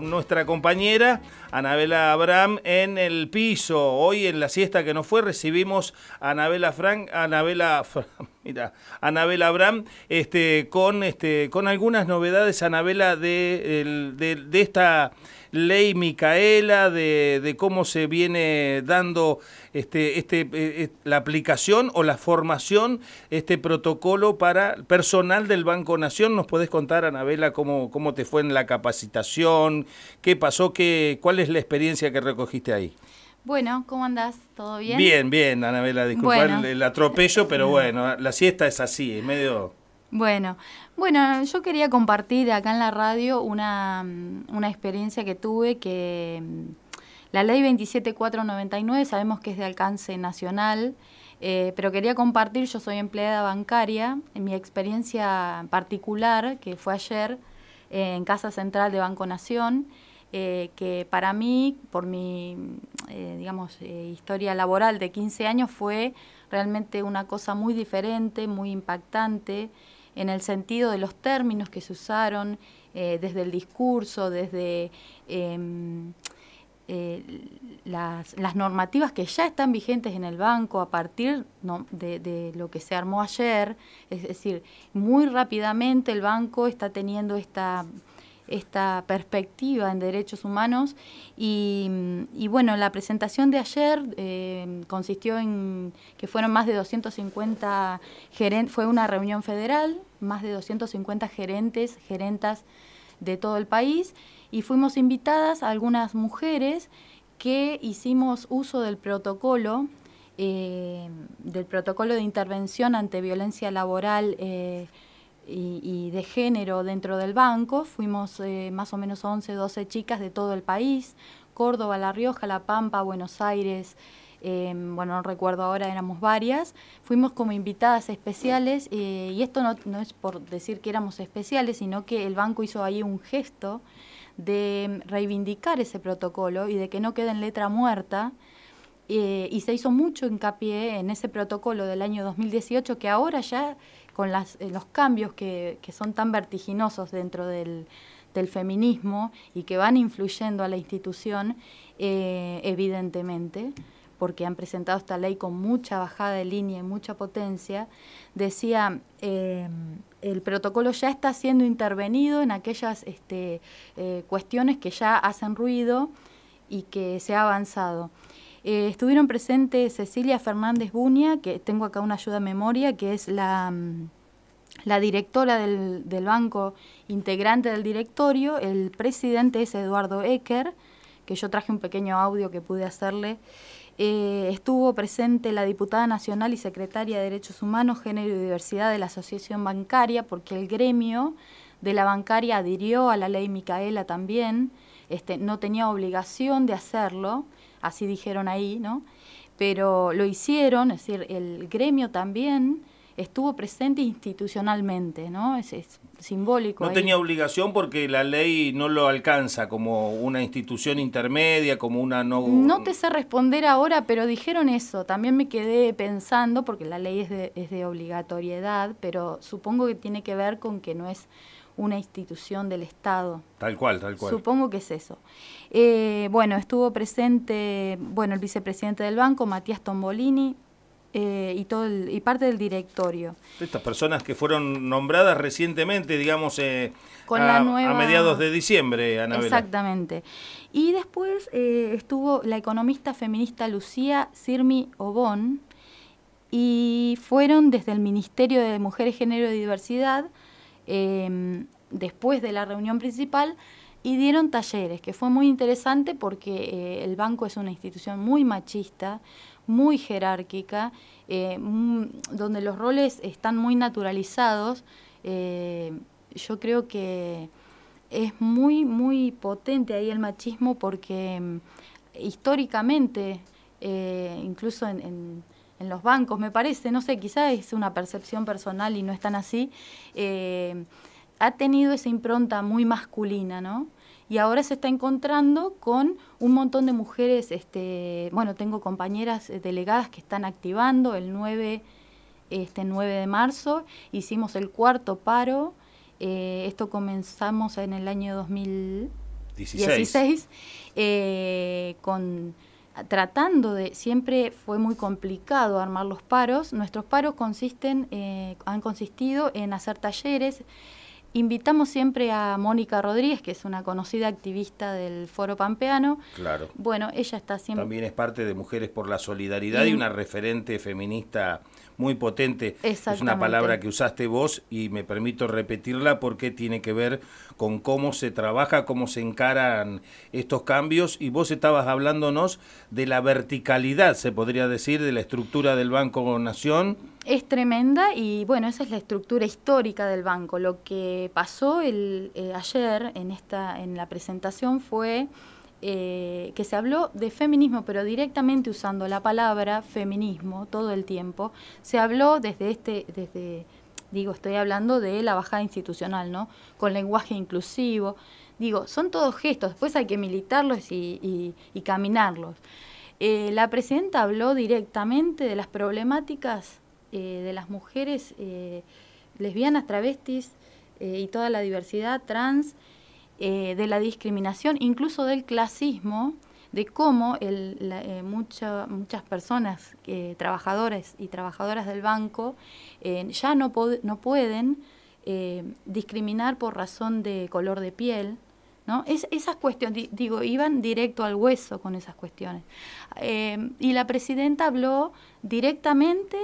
Nuestra compañera Anabela Abraham en el piso. Hoy en la siesta que nos fue recibimos a Anabela Frank, Anabela, mira, Anabela Abraham, este, con este, con algunas novedades, Anabela, de, de, esta ley Micaela, de, de, cómo se viene dando este, este, eh, eh, la aplicación o la formación, este protocolo para personal del Banco Nación. ¿Nos podés contar, Anabela, cómo, cómo te fue en la capacitación? ¿Qué pasó? Qué, ¿Cuál es la experiencia que recogiste ahí? Bueno, ¿cómo andás? ¿Todo bien? Bien, bien, Anabela, disculpa bueno. el, el, atropello, pero bueno, la siesta es así, es medio... Bueno, bueno, yo quería compartir acá en la radio una, una experiencia que tuve que la ley 27499 sabemos que es de alcance nacional, eh, pero quería compartir, yo soy empleada bancaria, en mi experiencia particular, que fue ayer eh, en Casa Central de Banco Nación, eh, que para mí, por mi, eh, digamos, eh, historia laboral de 15 años, fue realmente una cosa muy diferente, muy impactante, en el sentido de los términos que se usaron, desde el discurso, desde em, las, las, normativas que ya están vigentes en el banco a partir de, lo que se armó ayer. Es decir, muy rápidamente el banco está teniendo esta esta perspectiva en derechos humanos. Y, bueno, la presentación de ayer eh, consistió en que fueron más de 250 gerentes, fue una reunión federal, más de 250 gerentes, gerentas de todo el país y fuimos invitadas algunas mujeres que hicimos uso del protocolo eh, del protocolo de intervención ante violencia laboral eh, y, y, de género dentro del banco. Fuimos eh, más o menos 11, 12 chicas de todo el país, Córdoba, La Rioja, La Pampa, Buenos Aires, eh, bueno, no recuerdo ahora, éramos varias. Fuimos como invitadas especiales eh, y esto no, no es por decir que éramos especiales, sino que el banco hizo ahí un gesto de reivindicar ese protocolo y de que no quede en letra muerta. Eh, y se hizo mucho hincapié en ese protocolo del año 2018 que ahora ya con las, eh, los cambios que, son tan vertiginosos dentro del, feminismo y que van influyendo a la institución, eh, evidentemente, porque han presentado esta ley con mucha bajada de línea y mucha potencia, decía, eh, el protocolo ya está siendo intervenido en aquellas este, eh, cuestiones que ya hacen ruido y que se ha avanzado. Eh, estuvieron presentes Cecilia Fernández Buña, que tengo acá una ayuda a memoria, que es la, la directora del, del, banco, integrante del directorio, el presidente es Eduardo Ecker, que yo traje un pequeño audio que pude hacerle. Eh, estuvo presente la diputada nacional y secretaria de Derechos Humanos, Género y Diversidad de la Asociación Bancaria, porque el gremio de la bancaria adhirió a la ley Micaela también, este, no tenía obligación de hacerlo, así dijeron ahí, ¿no? Pero lo hicieron, es decir, el gremio también estuvo presente institucionalmente, ¿no? Es, es simbólico. No ahí. tenía obligación porque la ley no lo alcanza como una institución intermedia, como una no... No te sé responder ahora, pero dijeron eso. También me quedé pensando, porque la ley es de, es de obligatoriedad, pero supongo que tiene que ver con que no es una institución del Estado. Tal cual, tal cual. Supongo que es eso. Eh, bueno, estuvo presente, bueno, el vicepresidente del banco, Matías Tombolini, eh, y todo el, y parte del directorio. Estas personas que fueron nombradas recientemente, digamos, eh, Con a, la nueva... a, mediados de diciembre, Anabela. Exactamente. Y después eh, estuvo la economista feminista Lucía Sirmi Obón y fueron desde el Ministerio de Mujeres, Género y Diversidad, eh, después de la reunión principal, y dieron talleres, que fue muy interesante porque eh, el banco es una institución muy machista, muy jerárquica, eh, donde los roles están muy naturalizados. Eh, yo creo que es muy, muy potente ahí el machismo porque mm, históricamente, incluso en, en, los bancos, me parece, no sé, quizás es una percepción personal y no es tan así, eh, ha tenido esa impronta muy masculina, ¿no? y ahora se está encontrando con un montón de mujeres, este, bueno, tengo compañeras delegadas que están activando el 9, este 9 de marzo, hicimos el cuarto paro, eh, esto comenzamos en el año 2000, 16, eh, con tratando de, siempre fue muy complicado armar los paros. Nuestros paros consisten, eh, han consistido en hacer talleres. Invitamos siempre a Mónica Rodríguez, que es una conocida activista del Foro Pampeano. Claro. Bueno, ella está siempre... También es parte de Mujeres por la Solidaridad y, una referente feminista muy potente. Es una palabra que usaste vos y me permito repetirla porque tiene que ver con cómo se trabaja, cómo se encaran estos cambios y vos estabas hablándonos de la verticalidad, se podría decir, de la estructura del Banco Nación. Es tremenda y bueno, esa es la estructura histórica del banco. Lo que pasó el, eh, ayer en, esta, en la presentación fue eh, que se habló de feminismo, pero directamente usando la palabra feminismo todo el tiempo. Se habló desde este, desde, digo, estoy hablando de la bajada institucional, ¿no? Con lenguaje inclusivo. Digo, son todos gestos, después hay que militarlos y, caminarlos. Eh, la presidenta habló directamente de las problemáticas eh, de las mujeres lesbianas, travestis y toda la diversidad trans eh, de la discriminación, incluso del clasismo, de cómo el, eh, muchas personas, eh, trabajadores y trabajadoras del banco, ya no, no pueden discriminar por razón de color de piel. ¿no? Es, esas cuestiones, digo, iban directo al hueso con esas cuestiones. y la presidenta habló directamente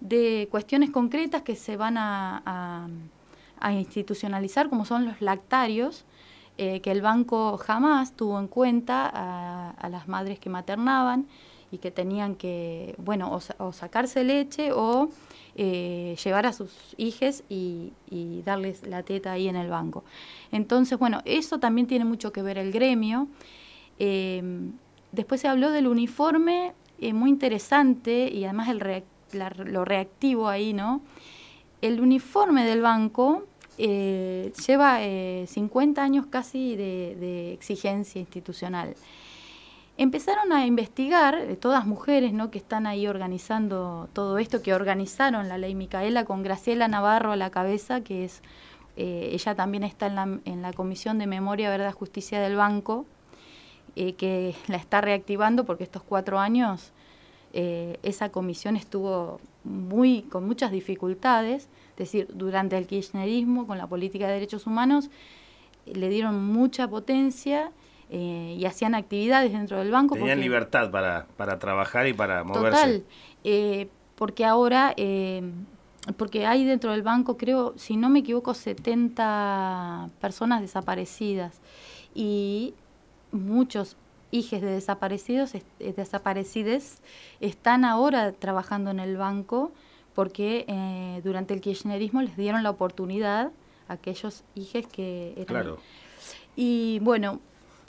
de cuestiones concretas que se van a, a institucionalizar, como son los lactarios, eh, que el banco jamás tuvo en cuenta a, las madres que maternaban y que tenían que, bueno, o, sacarse leche o eh, llevar a sus hijos y, darles la teta ahí en el banco. Entonces, bueno, eso también tiene mucho que ver el gremio. Eh, después se habló del uniforme, muy interesante, y además el lo reactivo ahí, ¿no? El uniforme del banco eh, lleva 50 eh, años casi de, exigencia institucional. Empezaron a investigar, eh, todas mujeres ¿no? que están ahí organizando todo esto, que organizaron la ley Micaela con Graciela Navarro a la cabeza, que es, ella también está en la, en la Comisión de Memoria, Verdad, Justicia del Banco, que la está reactivando porque estos cuatro años esa comisión estuvo muy, con muchas dificultades es decir, durante el kirchnerismo, con la política de derechos humanos, le dieron mucha potencia eh, y hacían actividades dentro del banco. Tenían libertad para, para trabajar y para moverse. Total, eh, porque ahora, eh, porque hay dentro del banco, creo, si no me equivoco, 70 personas desaparecidas y muchos hijos de desaparecidos, desaparecides, están ahora trabajando en el banco porque eh, durante el kirchnerismo les dieron la oportunidad a aquellos hijos que eran... Claro. Y bueno,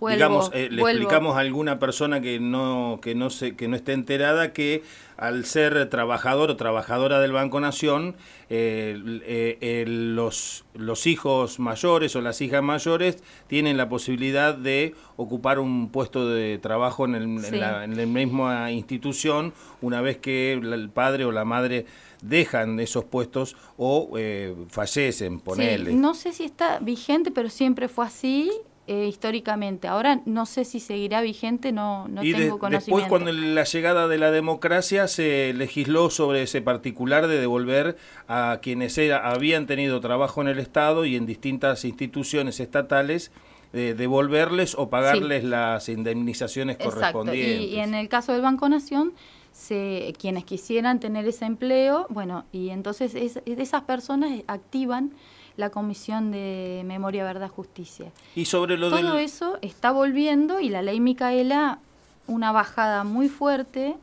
Digamos, eh, le explicamos a alguna persona que no que no se, que no esté enterada que al ser trabajador o trabajadora del Banco Nación eh, los los hijos mayores o las hijas mayores tienen la posibilidad de ocupar un puesto de trabajo en, el, en, la, misma institución una vez que el padre o la madre dejan esos puestos o eh, fallecen, ponele. no sé si está vigente, pero siempre fue así eh, históricamente. Ahora no sé si seguirá vigente, no, no tengo conocimiento. Después, cuando la llegada de la democracia se legisló sobre ese particular de devolver a quienes era, habían tenido trabajo en el Estado y en distintas instituciones estatales, eh, devolverles o pagarles las indemnizaciones correspondientes. Y, y, en el caso del Banco Nación, se, quienes quisieran tener ese empleo, bueno, y entonces es, esas personas activan la Comisión de Memoria, Verdad, Justicia. Y sobre lo Todo eso está volviendo y la ley Micaela, una bajada muy fuerte.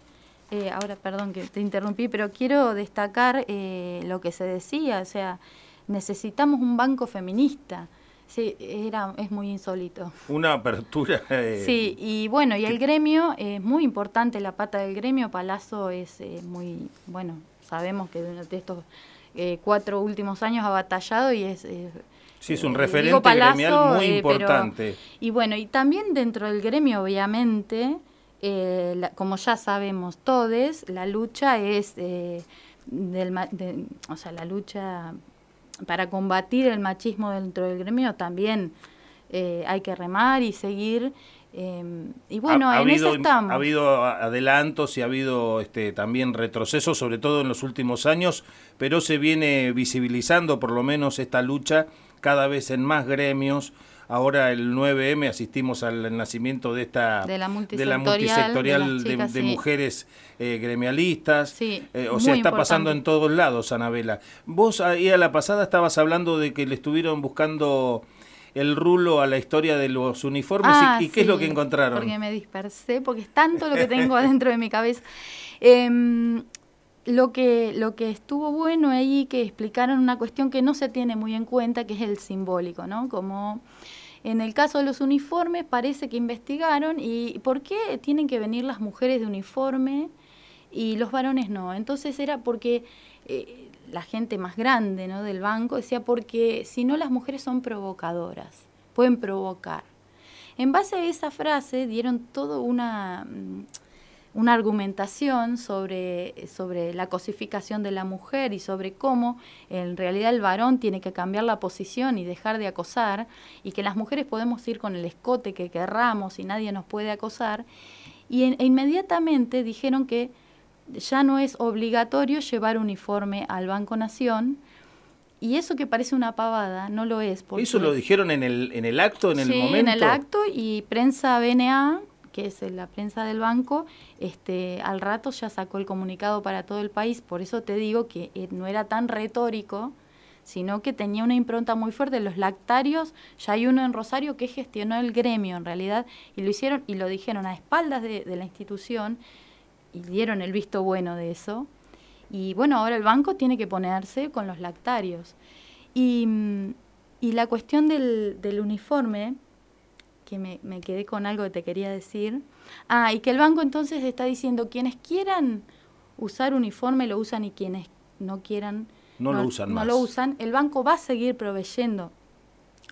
Eh, ahora, perdón que te interrumpí, pero quiero destacar eh, lo que se decía, o sea, necesitamos un banco feminista. Sí, era, es muy insólito. Una apertura. Eh, sí, y bueno, y el gremio es muy importante, la pata del gremio, Palazzo es muy, bueno, sabemos que durante estos eh, cuatro últimos años ha batallado y es... sí, es un eh, referente gremial muy eh, importante. y bueno, y también dentro del gremio, obviamente, como ya sabemos todos, la lucha es del, o sea, la lucha para combatir el machismo dentro del gremio también eh, hay que remar y seguir. Em, y bueno, en habido, eso estamos. Ha habido adelantos y ha habido este, también retrocesos, sobre todo en los últimos años, pero se viene visibilizando por lo menos esta lucha cada vez en más gremios. Ahora el 9M asistimos al nacimiento de esta de la multisectorial, de, mujeres eh, gremialistas. Eh, o sea, está pasando en todos lados, Anabela. Vos ahí a la pasada estabas hablando de que le estuvieron buscando el rulo a la historia de los uniformes y, ah, qué es lo que encontraron. Porque me dispersé, porque es tanto lo que tengo adentro de mi cabeza. Em, lo que, lo que estuvo bueno ahí, que explicaron una cuestión que no se tiene muy en cuenta, que es el simbólico, ¿no? Como en el caso de los uniformes, parece que investigaron y ¿por qué tienen que venir las mujeres de uniforme y los varones no? Entonces era porque eh, la gente más grande ¿no? del banco decía, porque si no las mujeres son provocadoras, pueden provocar. En base a esa frase dieron todo una... Mm, una argumentación sobre, sobre la cosificación de la mujer y sobre cómo en realidad el varón tiene que cambiar la posición y dejar de acosar y que las mujeres podemos ir con el escote que querramos y nadie nos puede acosar. Y e inmediatamente dijeron que ya no es obligatorio llevar uniforme al Banco Nación, y eso que parece una pavada, no lo es. Porque, ¿Eso lo dijeron en el, en el acto, en el sí, momento? en el acto y prensa BNA que es la prensa del banco, este, al rato ya sacó el comunicado para todo el país, por eso te digo que eh, no era tan retórico, sino que tenía una impronta muy fuerte. Los lactarios, ya hay uno en Rosario que gestionó el gremio en realidad, y lo hicieron y lo dijeron a espaldas de, la institución, y dieron el visto bueno de eso. Y bueno, ahora el banco tiene que ponerse con los lactarios. Y, mm, y la cuestión del, del uniforme, que me, me, quedé con algo que te quería decir. Ah, y que el banco entonces está diciendo, quienes quieran usar uniforme lo usan y quienes no quieran no, lo usan no lo usan. El banco va a seguir proveyendo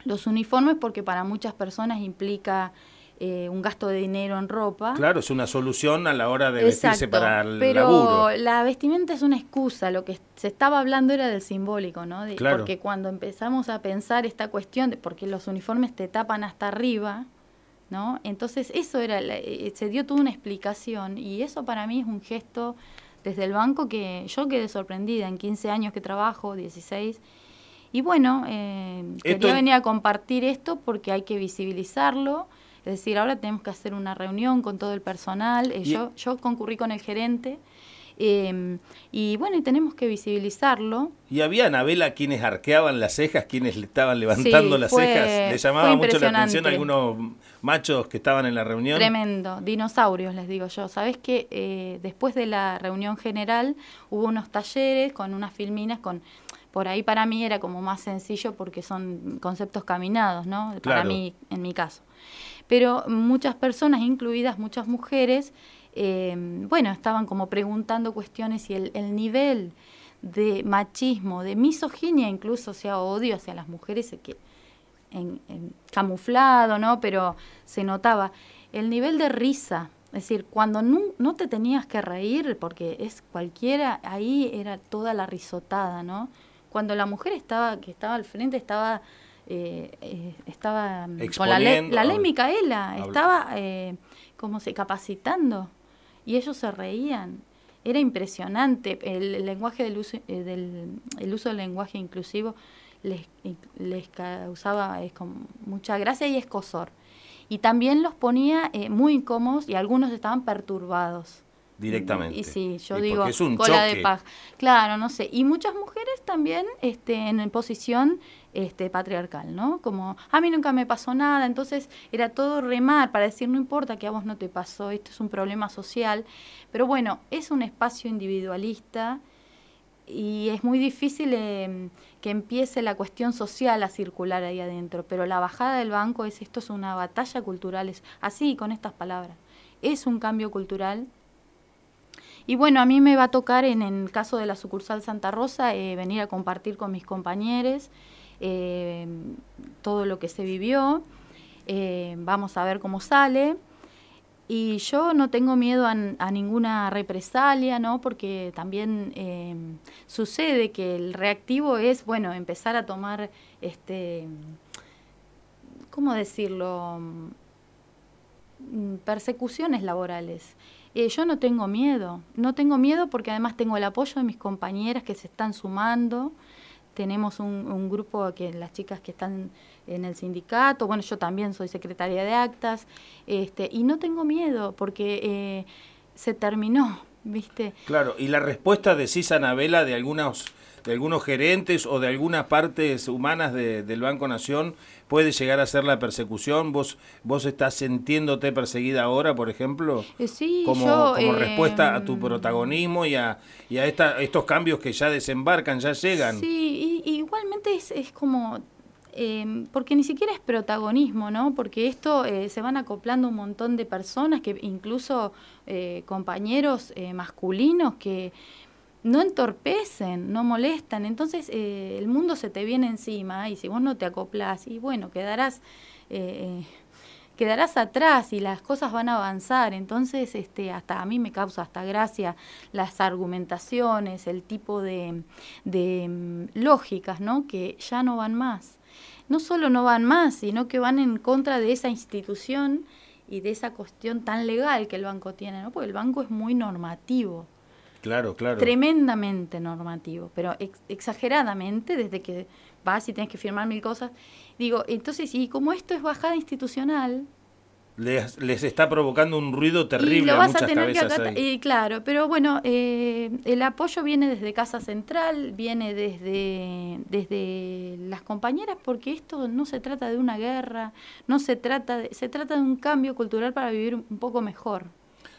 los uniformes porque para muchas personas implica eh, un gasto de dinero en ropa. Claro, es una solución a la hora de vestirse para el pero la vestimenta es una excusa, lo que se estaba hablando era del simbólico, ¿no? Porque cuando empezamos a pensar esta cuestión de porque los uniformes te tapan hasta arriba, ¿no? Entonces eso era, eh, se dio toda una explicación y eso para mí es un gesto desde el banco que yo quedé sorprendida en 15 años que trabajo, 16. Y bueno, eh, quería venir a compartir esto porque hay que visibilizarlo es decir, ahora tenemos que hacer una reunión con todo el personal. Eh, yo, yo concurrí con el gerente. Em, y bueno, y tenemos que visibilizarlo. Y había Anabela quienes arqueaban las cejas, quienes le estaban levantando las cejas. Le llamaba mucho la atención a algunos machos que estaban en la reunión. Tremendo, dinosaurios les digo yo. Sabes que eh, después de la reunión general hubo unos talleres con unas filminas con por ahí para mí era como más sencillo porque son conceptos caminados, ¿no? Para mí, en mi caso pero muchas personas, incluidas muchas mujeres, eh, bueno, estaban como preguntando cuestiones y el, nivel de machismo, de misoginia incluso, o sea, odio hacia las mujeres, que en, camuflado, ¿no? Pero se notaba el nivel de risa, es decir, cuando no, no, te tenías que reír, porque es cualquiera, ahí era toda la risotada, ¿no? Cuando la mujer estaba, que estaba al frente, estaba eh, eh, estaba mm, con la ley, la ley Micaela, estaba eh, como se capacitando y ellos se reían. Era impresionante el, lenguaje del uso, eh, del el uso del lenguaje inclusivo les, les causaba es mucha gracia y escosor. Y también los ponía muy incómodos y algunos estaban perturbados. Directamente. Y sí, yo digo, cola de paja. Claro, no sé. Y muchas mujeres también este, en posición este, patriarcal, ¿no? Como, a mí nunca me pasó nada, entonces era todo remar para decir, no importa que a vos no te pasó, esto es un problema social, pero bueno, es un espacio individualista y es muy difícil em, que empiece la cuestión social a circular ahí adentro, pero la bajada del banco es, esto es una batalla cultural, es así, con estas palabras, es un cambio cultural. Y bueno, a mí me va a tocar en el caso de la sucursal Santa Rosa eh, venir a compartir con mis compañeros eh, todo lo que se vivió. Eh, vamos a ver cómo sale. Y yo no tengo miedo a, ninguna represalia, ¿no? Porque también sucede que el reactivo es, bueno, empezar a tomar este ¿cómo decirlo? Mm, persecuciones laborales. Eh, yo no tengo miedo, no tengo miedo porque además tengo el apoyo de mis compañeras que se están sumando. Tenemos un, grupo que las chicas que están en el sindicato, bueno, yo también soy secretaria de actas, este, y no tengo miedo porque eh, se terminó, ¿viste? Claro, y la respuesta de Cisa Anabela de algunos de algunos gerentes o de algunas partes humanas del Banco Nación puede llegar a ser la persecución? ¿Vos, vos estás sintiéndote perseguida ahora, por ejemplo? Eh, sí, como, yo, como respuesta a tu em, protagonismo y a, y a esta, estos cambios que ya desembarcan, ya llegan. Sí, y, igualmente es, es como em, porque ni siquiera es protagonismo, ¿no? Porque esto eh, se van acoplando un montón de personas, que incluso eh, compañeros masculinos que no entorpecen, no molestan. Entonces eh, el mundo se te viene encima y si vos no te acoplas, y bueno, quedarás, eh, quedarás atrás y las cosas van a avanzar. Entonces este, hasta a mí me causa hasta gracia las argumentaciones, el tipo de, de mm, lógicas ¿no? que ya no van más. No solo no van más, sino que van en contra de esa institución y de esa cuestión tan legal que el banco tiene, ¿no? porque el banco es muy normativo. Claro, claro. Tremendamente normativo, pero exageradamente, desde que vas y tienes que firmar mil cosas. Digo, entonces, y como esto es bajada institucional, les, les, está provocando un ruido terrible a muchas cabezas Y claro, pero bueno, eh, el apoyo viene desde Casa Central, viene desde, desde las compañeras, porque esto no se trata de una guerra, no se trata de, se trata de un cambio cultural para vivir un poco mejor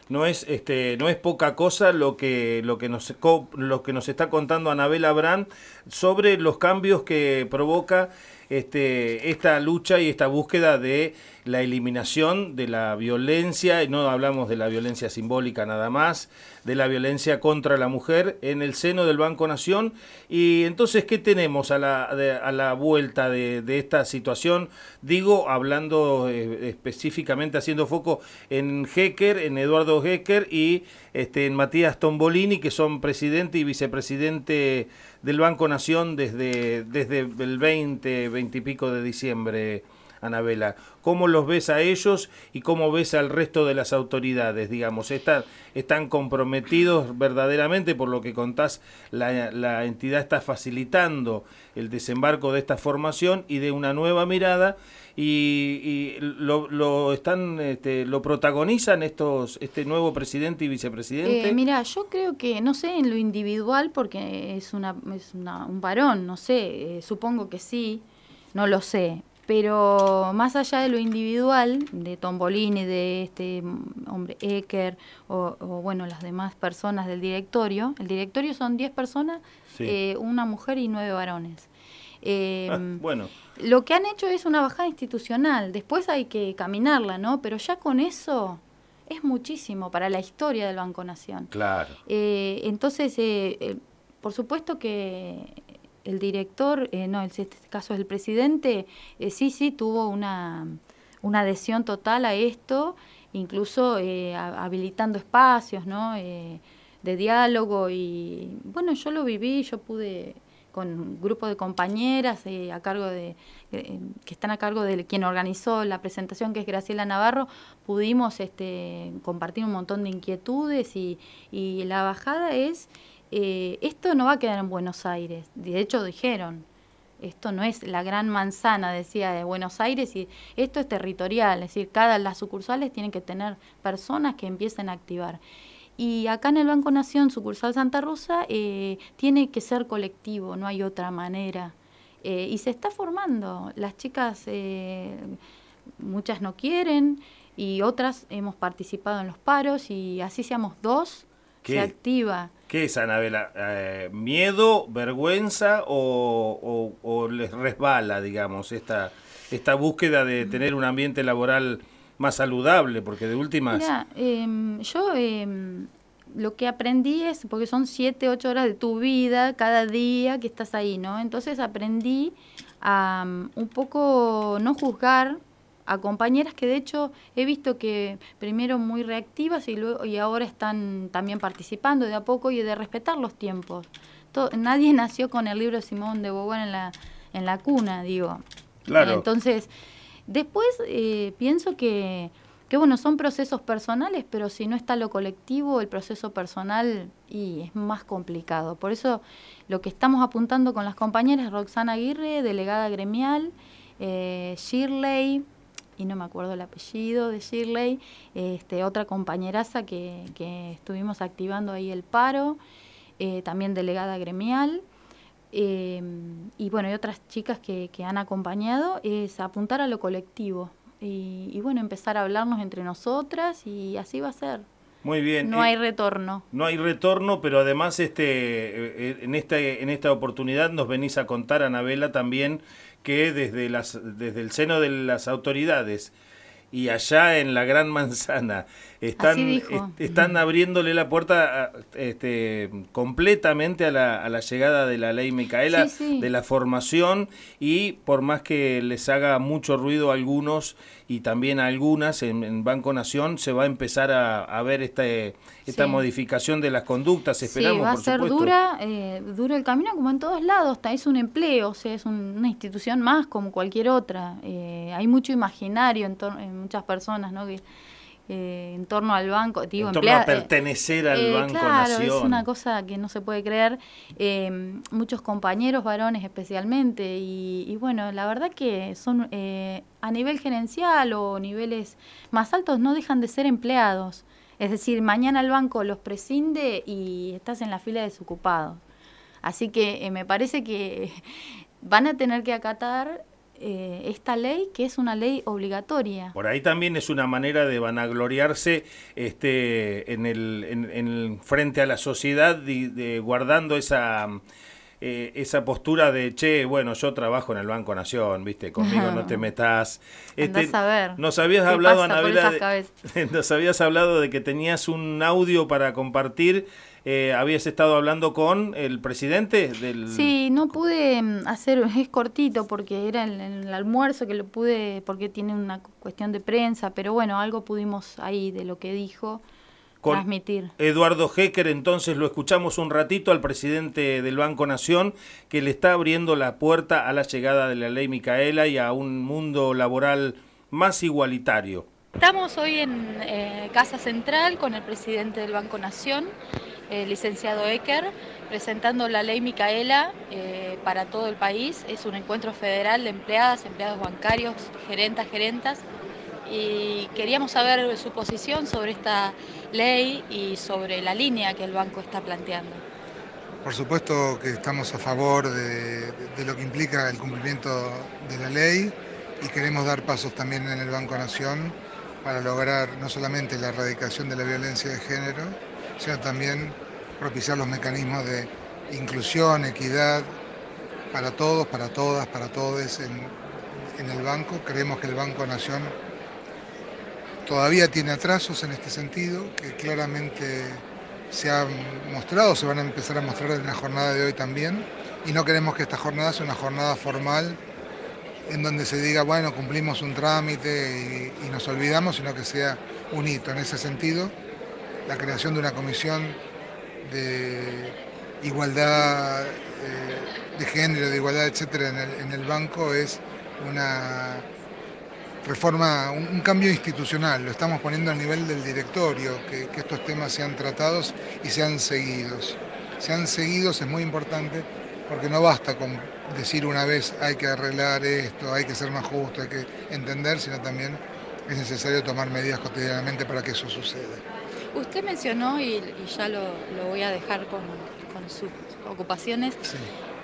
no es este no es poca cosa lo que lo que nos lo que nos está contando Anabel Abrán sobre los cambios que provoca este, esta lucha y esta búsqueda de la eliminación de la violencia, y no hablamos de la violencia simbólica nada más, de la violencia contra la mujer en el seno del Banco Nación. Y entonces, ¿qué tenemos a la, a la vuelta de, esta situación? Digo, hablando eh, específicamente, haciendo foco en Hecker, en Eduardo Hecker y este, en Matías Tombolini, que son presidente y vicepresidente del Banco Nación desde, desde el 20, 20 y pico de diciembre. Anabela, ¿cómo los ves a ellos y cómo ves al resto de las autoridades? Digamos, ¿están, comprometidos verdaderamente por lo que contás? La, la entidad está facilitando el desembarco de esta formación y de una nueva mirada y, lo, lo, están este, lo protagonizan estos este nuevo presidente y vicepresidente eh, mira yo creo que no sé en lo individual porque es una es una, un varón no sé eh, supongo que sí no lo sé pero más allá de lo individual de Tombolini de este hombre Ecker o, bueno las demás personas del directorio el directorio son 10 personas eh, una mujer y nueve varones eh, bueno. Lo que han hecho es una bajada institucional, después hay que caminarla, ¿no? Pero ya con eso es muchísimo para la historia del Banco Nación. Claro. Eh, entonces, por supuesto que el director, no, en este caso es el presidente, sí, sí, tuvo una, una adhesión total a esto, incluso habilitando espacios, ¿no? de diálogo y bueno, yo lo viví, yo pude con un grupo de compañeras eh, a cargo de eh, que están a cargo de quien organizó la presentación que es Graciela Navarro pudimos este, compartir un montón de inquietudes y la bajada es eh, esto no va a quedar en Buenos Aires de hecho dijeron esto no es la gran manzana, decía, de Buenos Aires, y esto es territorial, es decir, cada las sucursales tienen que tener personas que empiecen a activar. Y acá en el Banco Nación, sucursal Santa Rosa, eh, tiene que ser colectivo, no hay otra manera. Eh, y se está formando. Las chicas, eh, muchas no quieren y otras hemos participado en los paros y así seamos dos, se activa. ¿Qué es, Anabela? ¿Miedo, vergüenza o, o, les resbala, digamos, esta, esta búsqueda de tener un ambiente laboral más saludable, porque de últimas... Mira, em, yo em, lo que aprendí es, porque son siete, ocho horas de tu vida cada día que estás ahí, ¿no? Entonces aprendí a um, un poco no juzgar a compañeras que de hecho he visto que primero muy reactivas y luego y ahora están también participando de a poco y de respetar los tiempos. nadie nació con el libro Simón de Beauvoir en la en la cuna, digo. Claro. Entonces, Después eh, pienso que, que, bueno, son procesos personales, pero si no está lo colectivo, el proceso personal y es más complicado. Por eso lo que estamos apuntando con las compañeras, Roxana Aguirre, delegada gremial, eh, Shirley, y no me acuerdo el apellido de Shirley, este, otra compañeraza que, que estuvimos activando ahí el paro, eh, también delegada gremial. Eh, y bueno, y otras chicas que, que, han acompañado, es apuntar a lo colectivo y, y, bueno, empezar a hablarnos entre nosotras y así va a ser. Muy bien. No hay retorno. No hay retorno, pero además este en esta en esta oportunidad nos venís a contar Anabela también que desde las desde el seno de las autoridades y allá en la Gran Manzana están, están abriéndole la puerta este, completamente a la, a la, llegada de la ley Micaela, de la formación y por más que les haga mucho ruido a algunos y también a algunas en, Banco Nación, se va a empezar a, ver esta, esta modificación de las conductas, esperamos. Sí, va a ser dura, eh, dura el camino como en todos lados, es un empleo, o sea, es una institución más como cualquier otra. Eh, hay mucho imaginario en, en muchas personas, ¿no? Que, eh, en torno al banco, digo, en torno a pertenecer al eh, Banco claro, Nación. es una cosa que no se puede creer. Eh, muchos compañeros varones especialmente y, bueno, la verdad que son a nivel gerencial o niveles más altos no dejan de ser empleados. Es decir, mañana el banco los prescinde y estás en la fila de desocupados. Así que me parece que van a tener que acatar eh, esta ley que es una ley obligatoria. Por ahí también es una manera de vanagloriarse este, en el, en, frente a la sociedad, de, guardando esa... Eh, esa postura de, che, bueno, yo trabajo en el Banco Nación, viste, conmigo no te metas. Este, a ver nos habías hablado, Anabela, nos habías hablado de que tenías un audio para compartir eh, habías estado hablando con el presidente del... Sí, no pude mm, hacer, es cortito porque era el, el almuerzo que lo pude, porque tiene una cuestión de prensa, pero bueno, algo pudimos ahí de lo que dijo. transmitir. Eduardo Hecker, entonces lo escuchamos un ratito al presidente del Banco Nación, que le está abriendo la puerta a la llegada de la ley Micaela y a un mundo laboral más igualitario. Estamos hoy en eh, Casa Central con el presidente del Banco Nación, el licenciado Ecker, presentando la ley Micaela eh, para todo el país. Es un encuentro federal de empleadas, empleados bancarios, gerentas, gerentas. Y queríamos saber su posición sobre esta ley y sobre la línea que el banco está planteando. Por supuesto que estamos a favor de, de lo que implica el cumplimiento de la ley y queremos dar pasos también en el Banco Nación para lograr no solamente la erradicación de la violencia de género, sino también propiciar los mecanismos de inclusión, equidad para todos, para todas, para todos en, el banco. Creemos que el Banco Nación todavía tiene atrasos en este sentido, que claramente se han mostrado, se van a empezar a mostrar en la jornada de hoy también, y no queremos que esta jornada sea una jornada formal en donde se diga, bueno, cumplimos un trámite y, y nos olvidamos, sino que sea un hito. En ese sentido, la creación de una comisión de igualdad eh, de género, de igualdad, etcétera, en el, banco es una reforma, un, cambio institucional. Lo estamos poniendo a nivel del directorio, que, que estos temas sean tratados y sean seguidos. Sean seguidos es muy importante porque no basta con decir una vez hay que arreglar esto, hay que ser más justo, hay que entender, sino también es necesario tomar medidas cotidianamente para que eso suceda. Usted mencionó, y, ya lo, voy a dejar con, sus ocupaciones,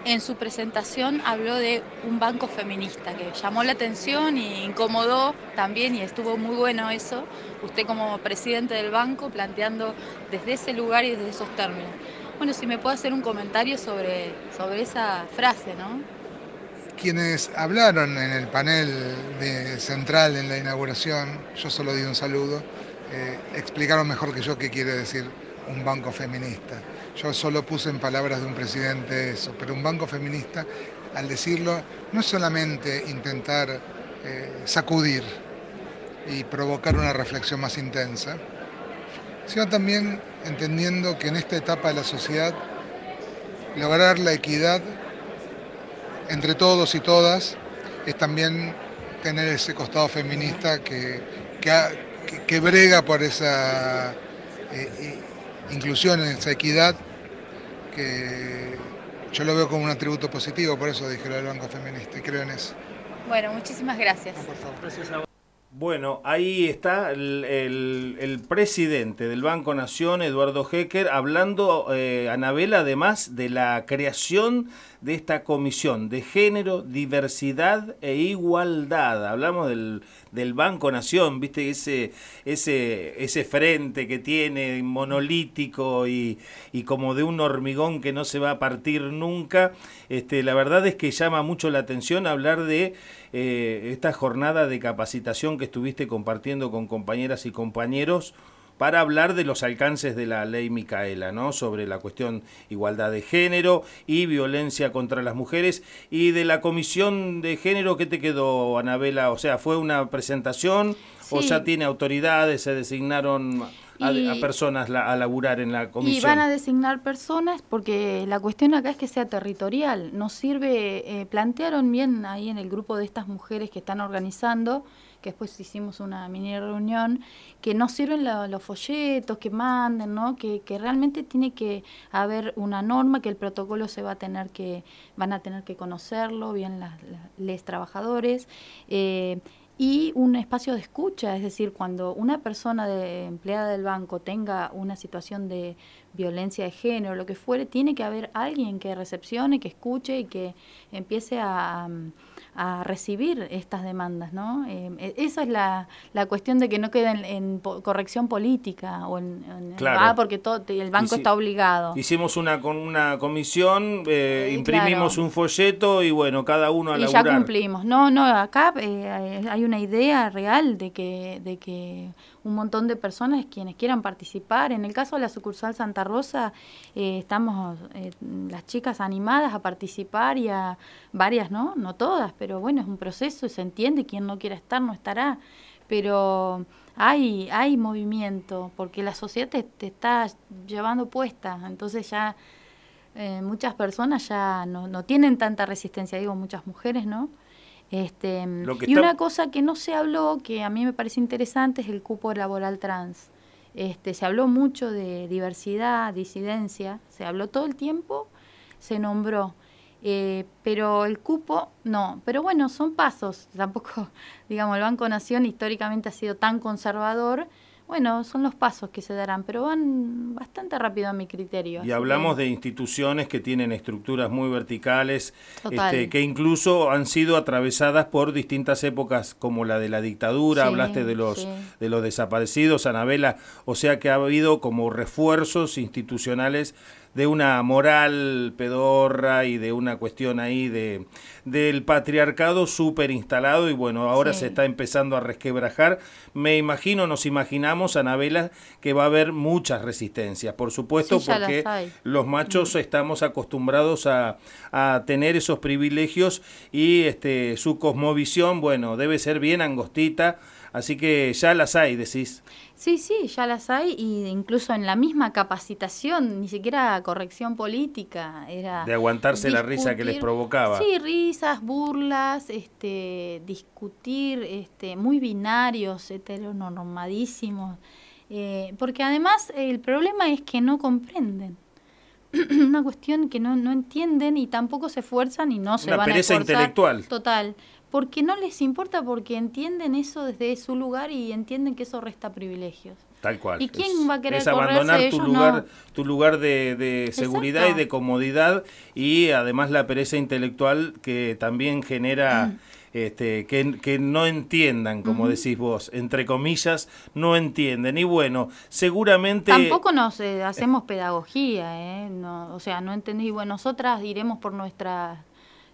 en su presentación habló de un banco feminista que llamó la atención y incomodó también, y estuvo muy bueno eso, usted como presidente del banco planteando desde ese lugar y desde esos términos. Bueno, si me puede hacer un comentario sobre, sobre esa frase, ¿no? Quienes hablaron en el panel de central en la inauguración, yo solo di un saludo, explicaron mejor que yo qué quiere decir un banco feminista. Yo solo puse en palabras de un presidente eso, pero un banco feminista, al decirlo, no es solamente intentar eh, sacudir y provocar una reflexión más intensa, sino también entendiendo que en esta etapa de la sociedad lograr la equidad entre todos y todas es también tener ese costado feminista que, que, brega por esa eh, inclusión, esa equidad, que yo lo veo como un atributo positivo, por eso dije lo del Banco Feminista y creo en eso. Bueno, muchísimas gracias. Bueno, ahí está el, presidente del Banco Nación, Eduardo Hecker, hablando, eh, Anabela, además de la creación de esta comisión de género, diversidad e igualdad. Hablamos del, del Banco Nación, viste, ese, ese, ese frente que tiene monolítico y, y, como de un hormigón que no se va a partir nunca. Este, la verdad es que llama mucho la atención hablar de eh, esta jornada de capacitación que estuviste compartiendo con compañeras y compañeros para hablar de los alcances de la ley Micaela, ¿no? Sobre la cuestión igualdad de género y violencia contra las mujeres. Y de la comisión de género, ¿qué te quedó, Anabela? O sea, ¿fue una presentación o ya tiene autoridades, se designaron a, personas a laburar en la comisión. Y van a designar personas porque la cuestión acá es que sea territorial. Nos sirve, eh, plantearon bien ahí en el grupo de estas mujeres que están organizando, que después hicimos una mini reunión, que no sirven los folletos, que manden, ¿no? Que, que, realmente tiene que haber una norma, que el protocolo se va a tener que, van a tener que conocerlo bien las, les trabajadores. Eh, y un espacio de escucha, es decir, cuando una persona de, empleada del banco tenga una situación de violencia de género, lo que fuere, tiene que haber alguien que recepcione, que escuche y que empiece a recibir estas demandas, ¿no? Eh, e, esa es la, la, cuestión de que no queden en, corrección política o en, claro. porque todo, el banco está obligado. Hicimos una con una comisión, eh, imprimimos un folleto y bueno, cada uno a y ya cumplimos. No, no, acá eh, hay una idea real de que de que un montón de personas quienes quieran participar. En el caso de la sucursal Santa Rosa, eh, estamos eh, las chicas animadas a participar y a varias, ¿no? No todas, pero bueno, es un proceso y se entiende, quien no quiera estar no estará. Pero hay, hay movimiento, porque la sociedad te, está llevando puesta, entonces ya eh, muchas personas ya no, no tienen tanta resistencia, digo muchas mujeres, ¿no? Este, y una cosa que no se habló, que a mí me parece interesante, es el cupo laboral trans. Este, se habló mucho de diversidad, disidencia, se habló todo el tiempo, se nombró. Eh, pero el cupo, no. Pero bueno, son pasos. Tampoco, digamos, el Banco Nación históricamente ha sido tan conservador bueno, son los pasos que se darán, pero van bastante rápido a mi criterio. Y hablamos de instituciones que tienen estructuras muy verticales, este, que incluso han sido atravesadas por distintas épocas, como la de la dictadura, hablaste de los, de los desaparecidos, Anabela, o sea que ha habido como refuerzos institucionales de una moral pedorra y de una cuestión ahí de del patriarcado súper instalado y bueno, ahora se está empezando a resquebrajar. Me imagino, nos imaginamos, Anabela, que va a haber muchas resistencias, por supuesto, porque los machos mm. estamos acostumbrados a, a, tener esos privilegios y este su cosmovisión, bueno, debe ser bien angostita, así que ya las hay, decís. Sí, sí, ya las hay y incluso en la misma capacitación, ni siquiera corrección política, era de aguantarse la risa que les provocaba. Sí, risas, burlas, este, discutir, este, muy binarios, heteronormadísimos, eh, porque además el problema es que no comprenden. Una cuestión que no, no entienden y tampoco se esfuerzan y no se van a esforzar. intelectual. Total porque no les importa, porque entienden eso desde su lugar y entienden que eso resta privilegios. Tal cual. ¿Y quién va a querer es abandonar tu lugar, tu lugar de, seguridad y de comodidad y además la pereza intelectual que también genera... Mm. Este, que, que, no entiendan, como decís vos, entre comillas, no entienden. Y bueno, seguramente... Tampoco nos eh, hacemos pedagogía, ¿eh? No, o sea, no entendí. Bueno, nosotras iremos por nuestra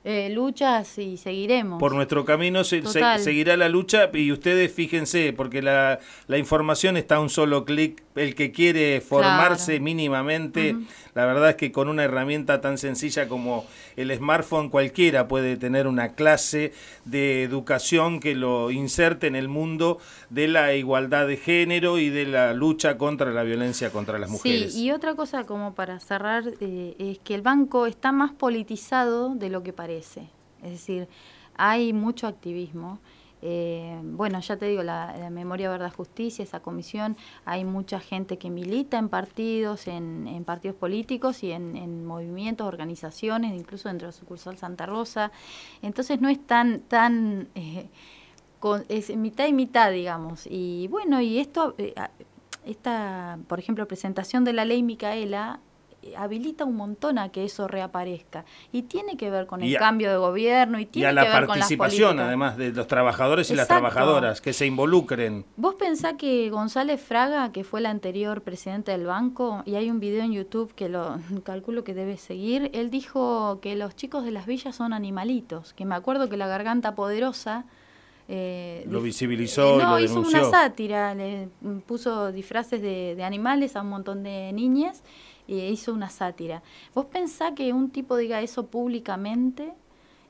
eh, luchas y seguiremos. Por nuestro camino se, seguirá la lucha y ustedes fíjense, porque la, la información está a un solo clic, el que quiere formarse mínimamente, la verdad es que con una herramienta tan sencilla como el smartphone cualquiera puede tener una clase de educación que lo inserte en el mundo de la igualdad de género y de la lucha contra la violencia contra las mujeres. Sí, y otra cosa como para cerrar eh, es que el banco está más politizado de lo que parece. Es decir, hay mucho activismo. Eh, bueno, ya te digo, la, Memoria Verdad Justicia, esa comisión, hay mucha gente que milita en partidos, en, partidos políticos y en, movimientos, organizaciones, incluso dentro de la sucursal Santa Rosa. Entonces no es tan, tan eh, es mitad y mitad, digamos. Y bueno, y esto, eh, esta, por ejemplo, presentación de la ley Micaela habilita un montón a que eso reaparezca. Y tiene que ver con el cambio de gobierno y tiene la que ver con la participación, además, de los trabajadores y las trabajadoras, que se involucren. Vos pensás que González Fraga, que fue el anterior presidente del banco, y hay un video en YouTube que lo calculo que debe seguir, él dijo que los chicos de las villas son animalitos, que me acuerdo que la garganta poderosa... Eh, lo visibilizó y lo hizo una sátira, le puso disfraces de, de animales a un montón de niñas hizo una sátira. ¿Vos pensás que un tipo diga eso públicamente?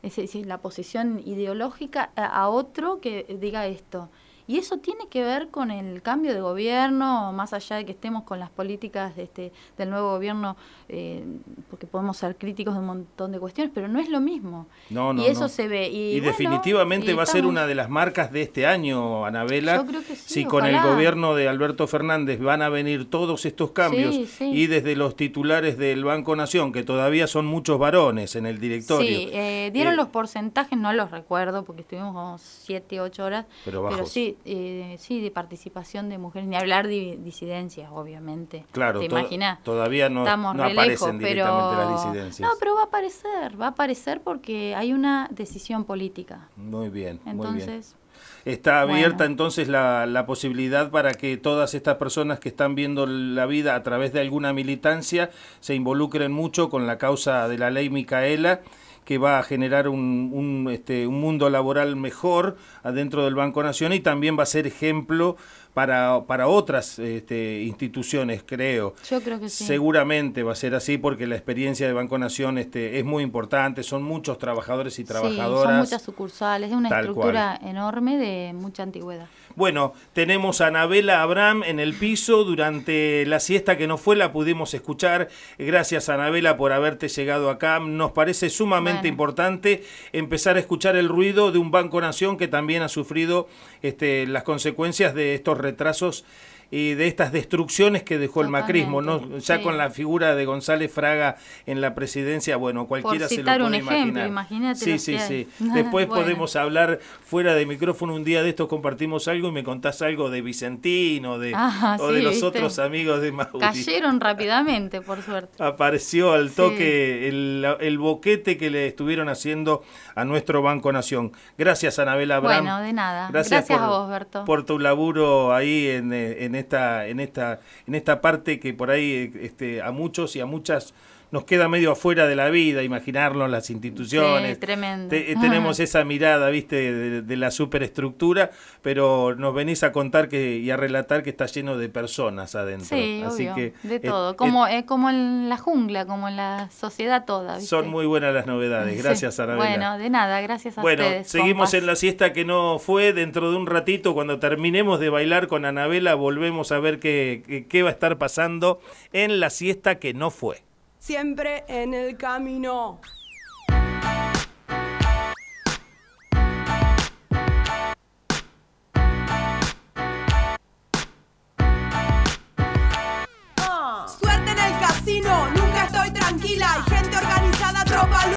Es decir, la posición ideológica a otro que diga esto. Y eso tiene que ver con el cambio de gobierno, más allá de que estemos con las políticas de este, del nuevo gobierno, eh, porque podemos ser críticos de un montón de cuestiones, pero no es lo mismo. No, no, y eso se ve. Y, definitivamente va a ser una de las marcas de este año, Anabela. Yo creo que sí, si con el gobierno de Alberto Fernández van a venir todos estos cambios y desde los titulares del Banco Nación, que todavía son muchos varones en el directorio. Sí, eh, dieron eh, los porcentajes, no los recuerdo porque estuvimos siete, ocho horas, pero, pero sí, eh, sí, de participación de mujeres, ni hablar de disidencias, obviamente. Claro, ¿Te todavía no, no aparecen directamente las disidencias. No, pero va a aparecer, va a aparecer porque hay una decisión política. Muy bien, entonces, Está abierta entonces la, la, posibilidad para que todas estas personas que están viendo la vida a través de alguna militancia se involucren mucho con la causa de la ley Micaela que va a generar un, un, este, un mundo laboral mejor adentro del Banco Nación y también va a ser ejemplo para, para otras este, instituciones, creo. Yo creo que sí. Seguramente va a ser así porque la experiencia de Banco Nación este, es muy importante, son muchos trabajadores y trabajadoras. Sí, son muchas sucursales, es una estructura enorme de mucha antigüedad. Bueno, tenemos a Anabela Abraham en el piso durante la siesta que no fue, la pudimos escuchar. Gracias Anabela por haberte llegado acá. Nos parece sumamente importante empezar a escuchar el ruido de un Banco Nación que también ha sufrido este, las consecuencias de estos retrasos y de estas destrucciones que dejó el macrismo, ¿no? Ya con la figura de González Fraga en la presidencia, bueno, cualquiera se lo puede un ejemplo, Imagínate sí, sí, sí. Después podemos hablar fuera de micrófono un día de estos compartimos algo y me contás algo de Vicentino de, ah, o de los otros amigos de Mauri. Cayeron rápidamente, por suerte. Apareció al toque el, el, boquete que le estuvieron haciendo a nuestro Banco Nación. Gracias, Anabela Abraham. Bueno, de nada. Gracias, por, a vos, Berto. Por tu laburo ahí en, en esta, en esta, en esta parte que por ahí este, a muchos y a muchas nos queda medio afuera de la vida, imaginarnos las instituciones. tremendo. Eh, tenemos esa mirada, viste, de, la superestructura, pero nos venís a contar que y a relatar que está lleno de personas adentro. Sí, Así que de todo, como, es como en la jungla, como en la sociedad toda. Son muy buenas las novedades. Gracias, sí. Bueno, de nada, gracias a bueno, ustedes. Bueno, seguimos en la siesta que no fue. Dentro de un ratito, cuando terminemos de bailar con Anabela, volvemos a ver qué, qué va a estar pasando en la siesta que no fue siempre en el camino.